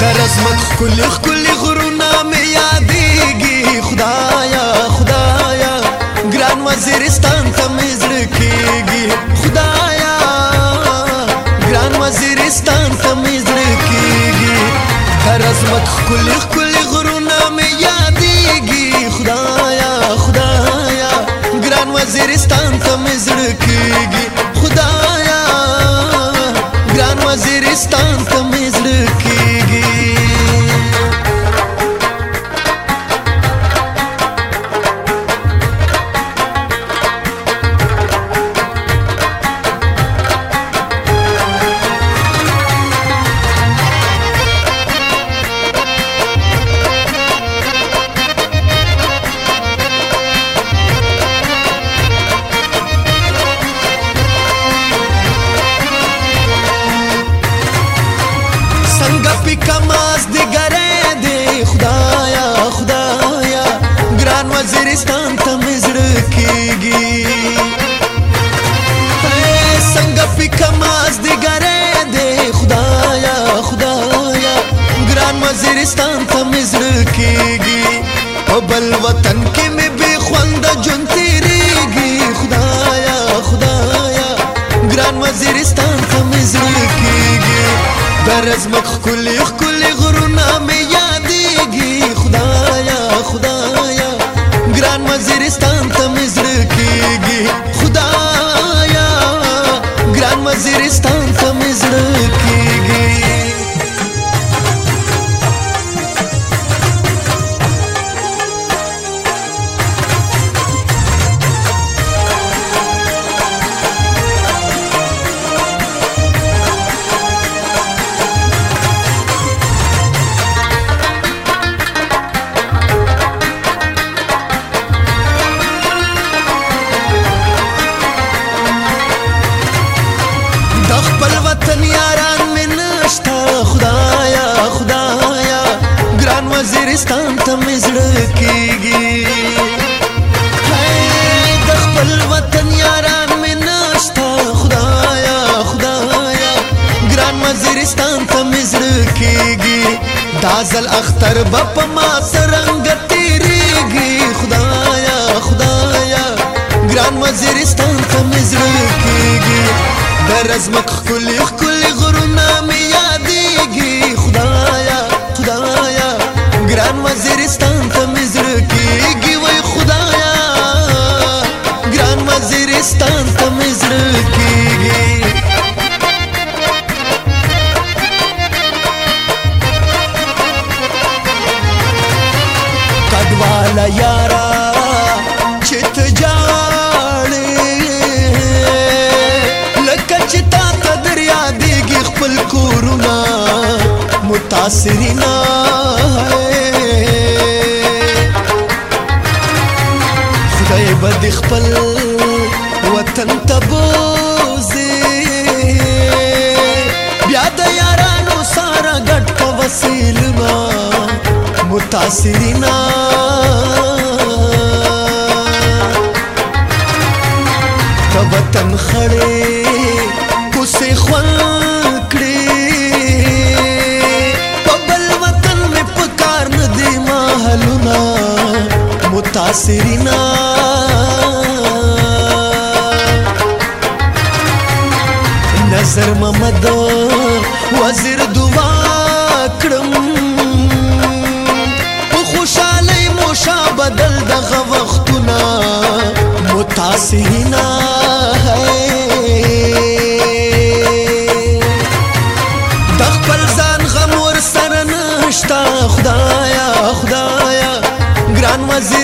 درزمت خکلی خکلی غرونا می یادیگی خدایا خدایا گران وزیرستان تا می زرکیگی خدایا گران وزیرستان تا می زرکیگی درزمت خکلی خکلی غرونا می یادیگی خدایا خدایا گران وزیرستان تا می زرکیگی خدایا گران وزیرستان تا می زرکیگی افغانستان ته مزړه کیږي څنګه پکه ماز دی ګره دی خدایا خدایا ګران وزیرستان ته مزړه کیږي او بل وطن کې مې به خوند جون تیریږي خدایا خدایا ګران وزیرستان ته مزړه کیږي درز مخ کلی خو me. وطن یاران من نشتا خدایا خدایا ګران وزیرستان ته مې زړه کیږي د خپل وطن یاران مې نشتا خدایا خدایا ګران وزیرستان ته مې زړه کیږي دا ځل اختر به په ما سرنګ تیریږي خدایا خدایا ګران وزیرستان ته مې زړه کیږي درزمک خکلی خکلی غرونه می یادیږي خدایا خدایا ګران وزیرستان ته مې زړه کیږي وای خدایا ګران وزیرستان ته مې زړه کیږي کډواله یار आसरीना خدای به د خپل وطن ته بوزي بیا د یارانو سره ګډ په وسیل ما متاثرینا ته وطن خړې محلنا متاثرنا نظر ممدو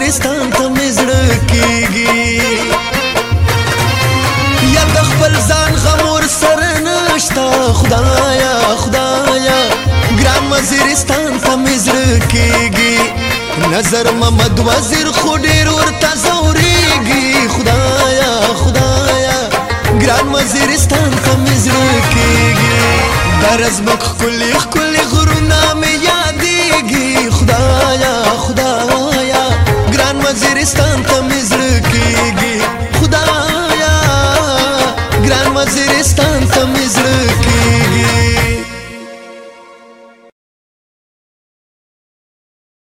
نورستان ته مې زړه کیږي یا د خپل ځان غم ور سره نشته خدایا خدایا ګرام وزیرستان ته مې زړه کیږي نظر محمد وزیر خو ډیر ورته زوريږي خدایا خدایا ګرام وزیرستان ته مې زړه کیږي درز مخ کلی کلی ستان تمیزړه